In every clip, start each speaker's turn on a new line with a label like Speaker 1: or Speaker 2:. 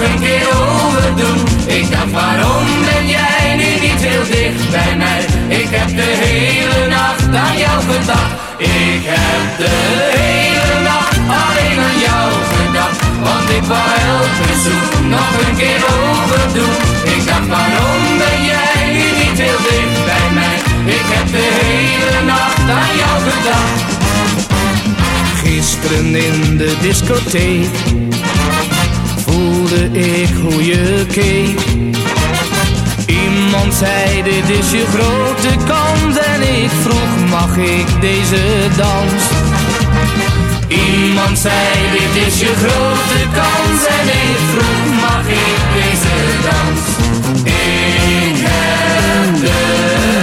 Speaker 1: een keer overdoen. Ik dacht, waarom ben jij nu niet heel dicht bij mij? Ik heb de hele nacht aan jou gedacht. Ik heb de hele nacht alleen aan jou gedacht. Want ik wou elke zoen nog een keer overdoen. Ik dacht, waarom ben jij nu niet heel dicht bij mij? Ik heb de hele nacht aan jou gedacht.
Speaker 2: Gisteren in de discotheek ik hoe je keek. Iemand zei dit is je grote kans en ik vroeg mag ik deze dans? Iemand zei dit is je grote kans en ik vroeg mag ik deze dans? Ik heb de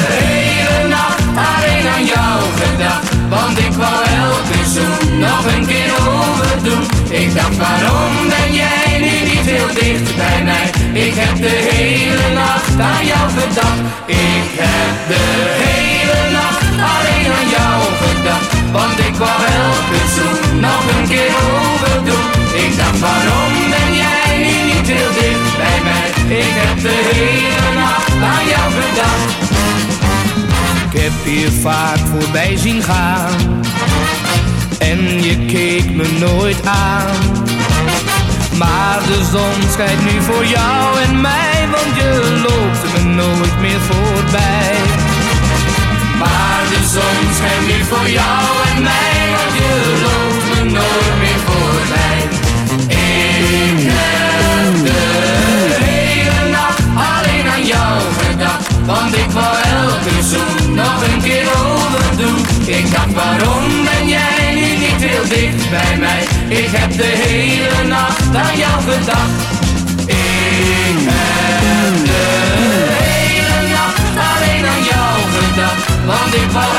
Speaker 2: hele nacht alleen aan jou gedacht, want ik wou elke zoen nog een keer overdoen. Ik dacht waarom dicht bij? Ik heb de hele nacht aan jou gedacht. Ik heb de hele nacht alleen aan jou gedacht. Want ik wou elke zoen nog een keer overdoen. Ik dacht waarom ben jij nu niet heel dicht bij mij? Ik heb de hele nacht aan jou gedacht. Ik heb je vaak voorbij zien gaan En je keek me nooit aan de zon schijnt nu voor jou en mij Want je loopt me nooit meer voorbij. Maar de zon schijnt nu voor jou en mij Want je loopt me nooit meer voorbij. Ik heb de hele nacht alleen aan jou gedacht Want ik wou elke zoen nog een keer overdoen. Ik dacht waarom bij mij. Ik heb de hele nacht aan jou gedacht. Ik heb de hele nacht alleen aan jou gedacht. Want ik wou